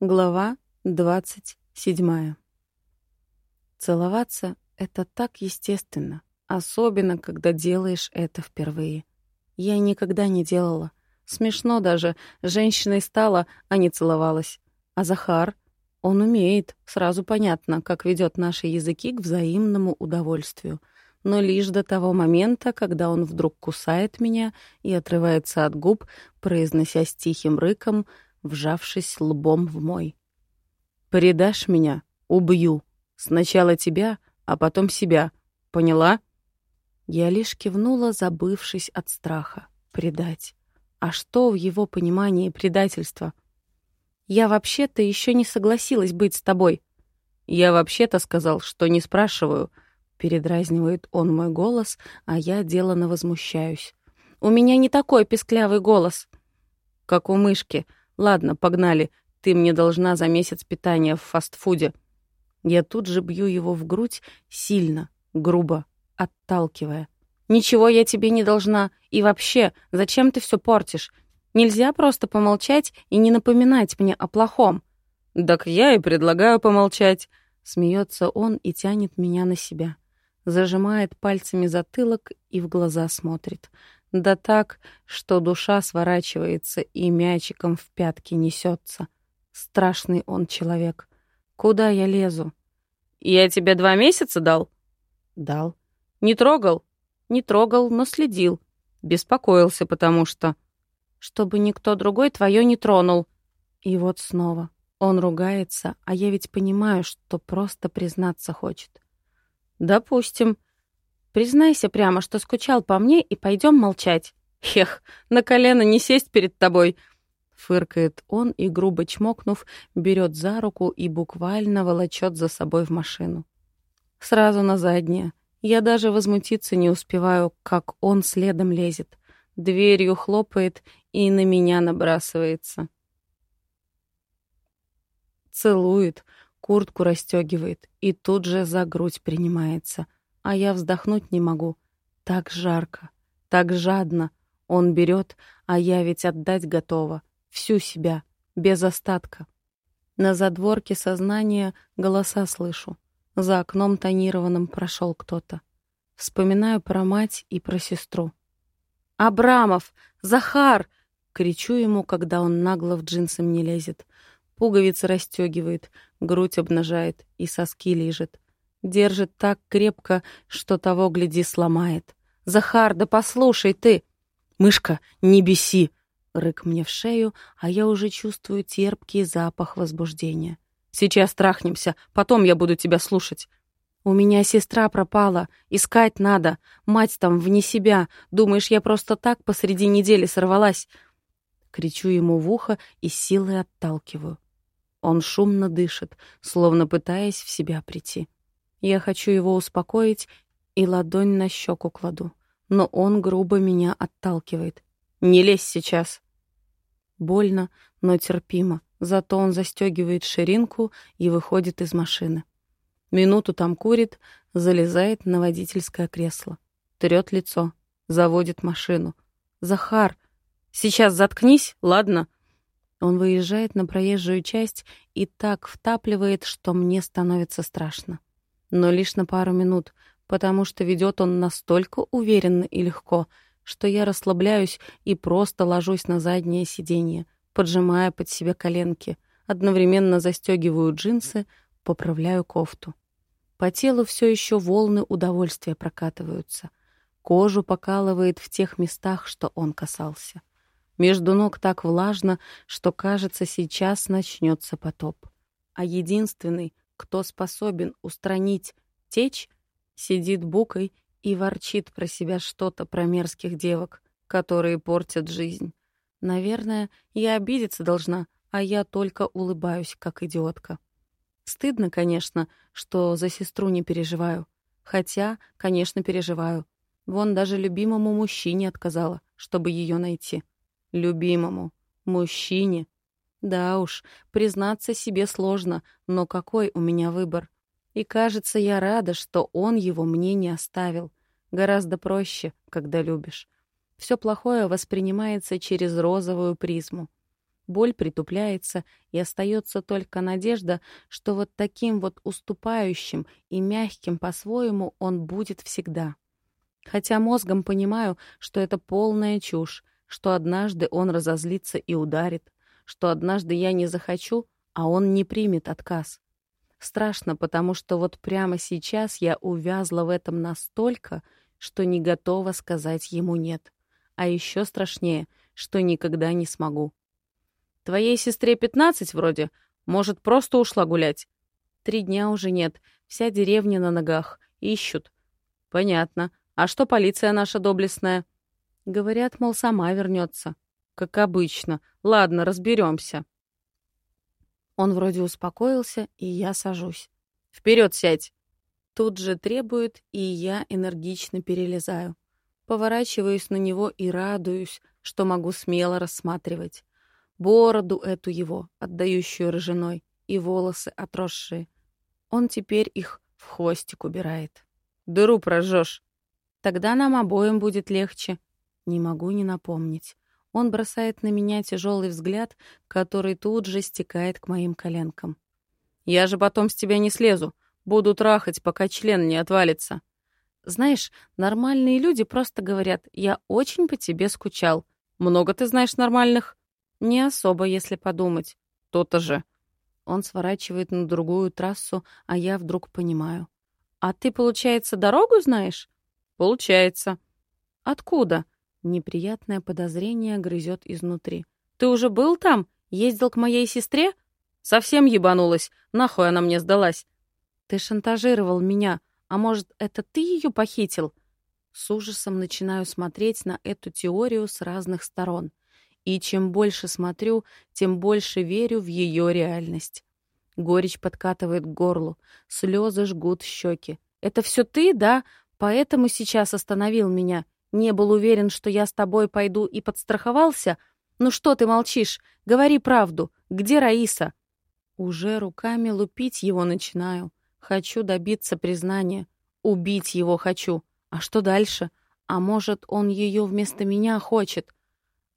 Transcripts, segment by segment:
Глава двадцать седьмая. Целоваться — это так естественно, особенно, когда делаешь это впервые. Я никогда не делала. Смешно даже, женщиной стала, а не целовалась. А Захар? Он умеет, сразу понятно, как ведет наши языки к взаимному удовольствию. Но лишь до того момента, когда он вдруг кусает меня и отрывается от губ, произнося с тихим рыком — вжавшись лбом в мой. «Предашь меня — убью. Сначала тебя, а потом себя. Поняла?» Я лишь кивнула, забывшись от страха. Предать. А что в его понимании предательства? «Я вообще-то еще не согласилась быть с тобой». «Я вообще-то сказал, что не спрашиваю», — передразнивает он мой голос, а я делано возмущаюсь. «У меня не такой песклявый голос». «Как у мышки», Ладно, погнали. Ты мне должна за месяц питания в фастфуде. Я тут же бью его в грудь сильно, грубо, отталкивая. Ничего я тебе не должна. И вообще, зачем ты все портишь? Нельзя просто помолчать и не напоминать мне о плохом. Так я и предлагаю помолчать. Смеется он и тянет меня на себя. Зажимает пальцами затылок и в глаза смотрит. Да так, что душа сворачивается и мячиком в пятки несется. Страшный он человек. Куда я лезу? Я тебе два месяца дал? Дал. Не трогал? Не трогал, но следил. Беспокоился, потому что... Чтобы никто другой твое не тронул. И вот снова. Он ругается, а я ведь понимаю, что просто признаться хочет. Допустим. Признайся прямо, что скучал по мне, и пойдем молчать. Хех, на колено не сесть перед тобой. Фыркает он и, грубо чмокнув, берет за руку и буквально волочет за собой в машину. Сразу на заднее. Я даже возмутиться не успеваю, как он следом лезет. Дверью хлопает и на меня набрасывается. Целует, куртку расстегивает и тут же за грудь принимается — а я вздохнуть не могу. Так жарко, так жадно. Он берет, а я ведь отдать готова. Всю себя, без остатка. На задворке сознания голоса слышу. За окном тонированным прошел кто-то. Вспоминаю про мать и про сестру. «Абрамов! Захар!» Кричу ему, когда он нагло в джинсы мне лезет. Пуговицы расстегивает, грудь обнажает и соски лежит. Держит так крепко, что того, гляди, сломает. «Захар, да послушай ты!» «Мышка, не беси!» Рык мне в шею, а я уже чувствую терпкий запах возбуждения. «Сейчас трахнемся, потом я буду тебя слушать». «У меня сестра пропала, искать надо, мать там вне себя. Думаешь, я просто так посреди недели сорвалась?» Кричу ему в ухо и силой отталкиваю. Он шумно дышит, словно пытаясь в себя прийти. Я хочу его успокоить и ладонь на щеку кладу. Но он грубо меня отталкивает. «Не лезь сейчас!» Больно, но терпимо. Зато он застегивает ширинку и выходит из машины. Минуту там курит, залезает на водительское кресло. Трет лицо, заводит машину. «Захар, сейчас заткнись, ладно?» Он выезжает на проезжую часть и так втапливает, что мне становится страшно но лишь на пару минут, потому что ведет он настолько уверенно и легко, что я расслабляюсь и просто ложусь на заднее сиденье, поджимая под себя коленки, одновременно застегиваю джинсы, поправляю кофту. По телу все еще волны удовольствия прокатываются. Кожу покалывает в тех местах, что он касался. Между ног так влажно, что, кажется, сейчас начнется потоп. А единственный, кто способен устранить течь, сидит букой и ворчит про себя что-то про мерзких девок, которые портят жизнь. Наверное, я обидеться должна, а я только улыбаюсь, как идиотка. Стыдно, конечно, что за сестру не переживаю. Хотя, конечно, переживаю. Вон даже любимому мужчине отказала, чтобы ее найти. Любимому мужчине, да уж, признаться себе сложно, но какой у меня выбор? И кажется, я рада, что он его мне не оставил. Гораздо проще, когда любишь. Все плохое воспринимается через розовую призму. Боль притупляется, и остается только надежда, что вот таким вот уступающим и мягким по-своему он будет всегда. Хотя мозгом понимаю, что это полная чушь, что однажды он разозлится и ударит, что однажды я не захочу, а он не примет отказ. Страшно, потому что вот прямо сейчас я увязла в этом настолько, что не готова сказать ему «нет». А еще страшнее, что никогда не смогу. Твоей сестре пятнадцать вроде. Может, просто ушла гулять? Три дня уже нет. Вся деревня на ногах. Ищут. Понятно. А что полиция наша доблестная? Говорят, мол, сама вернется. Как обычно. Ладно, разберемся. Он вроде успокоился, и я сажусь. Вперед сядь! Тут же требует, и я энергично перелезаю. Поворачиваюсь на него и радуюсь, что могу смело рассматривать бороду эту его, отдающую рыжиной, и волосы отросшие. Он теперь их в хвостик убирает. Дыру прожжешь. Тогда нам обоим будет легче. Не могу не напомнить. Он бросает на меня тяжелый взгляд, который тут же стекает к моим коленкам. Я же потом с тебя не слезу. Буду трахать, пока член не отвалится. Знаешь, нормальные люди просто говорят, я очень по тебе скучал. Много ты знаешь нормальных? Не особо, если подумать. То-то же. Он сворачивает на другую трассу, а я вдруг понимаю. А ты, получается, дорогу знаешь? Получается. Откуда? Неприятное подозрение грызет изнутри. Ты уже был там? Ездил к моей сестре? Совсем ебанулась. Нахуй она мне сдалась? Ты шантажировал меня. А может, это ты ее похитил? С ужасом начинаю смотреть на эту теорию с разных сторон. И чем больше смотрю, тем больше верю в ее реальность. Горечь подкатывает к горлу, слезы жгут щеки. «Это все ты, да? Поэтому сейчас остановил меня? Не был уверен, что я с тобой пойду и подстраховался? Ну что ты молчишь? Говори правду. Где Раиса?» Уже руками лупить его начинаю. Хочу добиться признания. Убить его хочу. А что дальше? А может, он ее вместо меня хочет?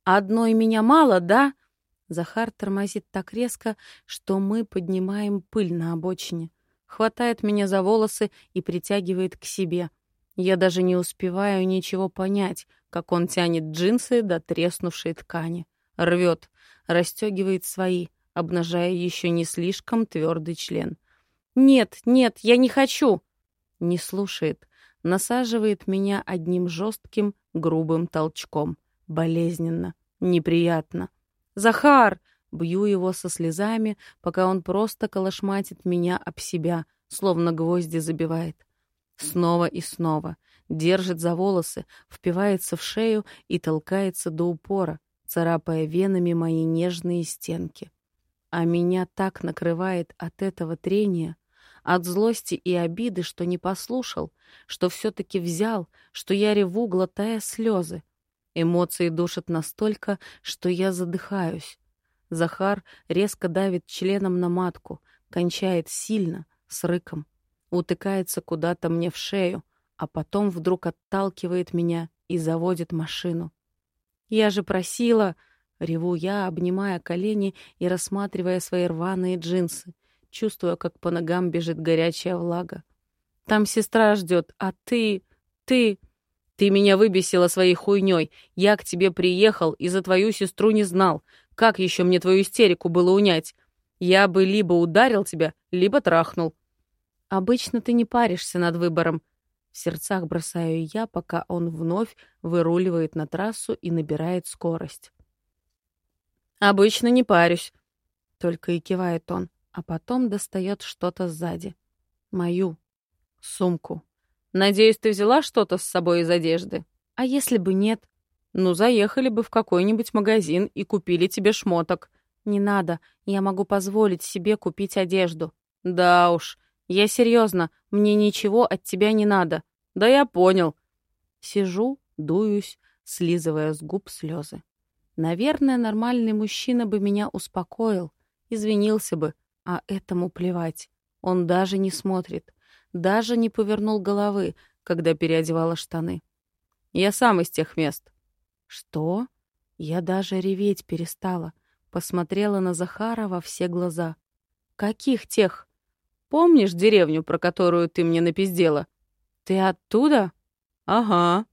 «Одной меня мало, да?» Захар тормозит так резко, что мы поднимаем пыль на обочине. Хватает меня за волосы и притягивает к себе. Я даже не успеваю ничего понять, как он тянет джинсы до треснувшей ткани. Рвет, расстегивает свои, обнажая еще не слишком твердый член. «Нет, нет, я не хочу!» Не слушает, насаживает меня одним жестким, грубым толчком болезненно, неприятно. «Захар!» — бью его со слезами, пока он просто колошматит меня об себя, словно гвозди забивает. Снова и снова. Держит за волосы, впивается в шею и толкается до упора, царапая венами мои нежные стенки. А меня так накрывает от этого трения, от злости и обиды, что не послушал, что все-таки взял, что я реву, глотая слезы, Эмоции душат настолько, что я задыхаюсь. Захар резко давит членом на матку, кончает сильно, с рыком. Утыкается куда-то мне в шею, а потом вдруг отталкивает меня и заводит машину. «Я же просила!» — реву я, обнимая колени и рассматривая свои рваные джинсы, чувствуя, как по ногам бежит горячая влага. «Там сестра ждет, а ты... ты...» Ты меня выбесила своей хуйней. Я к тебе приехал и за твою сестру не знал. Как еще мне твою истерику было унять? Я бы либо ударил тебя, либо трахнул. Обычно ты не паришься над выбором. В сердцах бросаю я, пока он вновь выруливает на трассу и набирает скорость. Обычно не парюсь. Только и кивает он, а потом достает что-то сзади. Мою сумку. Надеюсь, ты взяла что-то с собой из одежды? А если бы нет? Ну, заехали бы в какой-нибудь магазин и купили тебе шмоток. Не надо, я могу позволить себе купить одежду. Да уж, я серьезно, мне ничего от тебя не надо. Да я понял. Сижу, дуюсь, слизывая с губ слезы. Наверное, нормальный мужчина бы меня успокоил, извинился бы, а этому плевать. Он даже не смотрит даже не повернул головы, когда переодевала штаны. Я сам из тех мест. Что? Я даже реветь перестала. Посмотрела на Захара во все глаза. «Каких тех? Помнишь деревню, про которую ты мне напиздела? Ты оттуда?» «Ага»,